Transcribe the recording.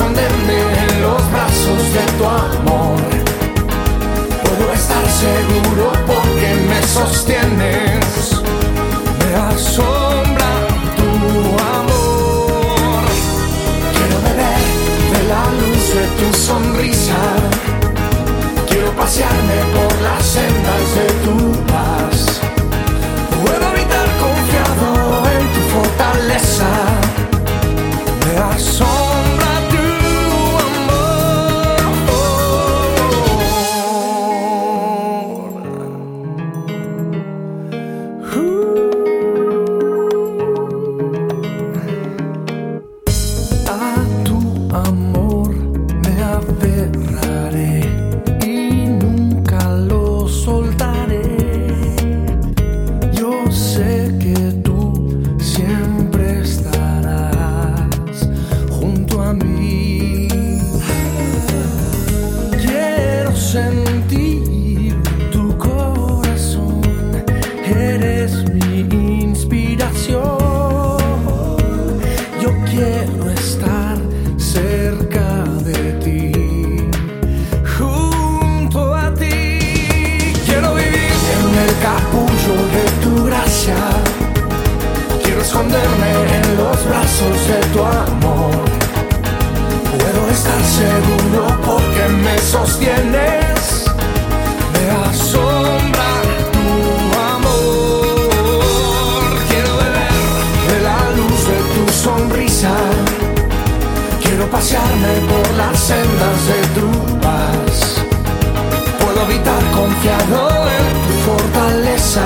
esconderme en los brazos de tu amor. Puedo estar seguro porque me sostienes. Me asombra tu amor. Quiero beber de la luz de tu sonrisa. Quiero pasearme por las sendas de tu sentir tu corazón, eres mi inspiración. Yo quiero estar cerca de ti, junto a ti. Quiero vivir en el capullo de tu gracia, quiero esconderme en los brazos de tu amor. Puedo estar seguro sostienes, me asombra tu amor. Quiero beber de la luz de tu sonrisa, quiero pasearme por las sendas de tu paz. Puedo habitar confiado en tu fortaleza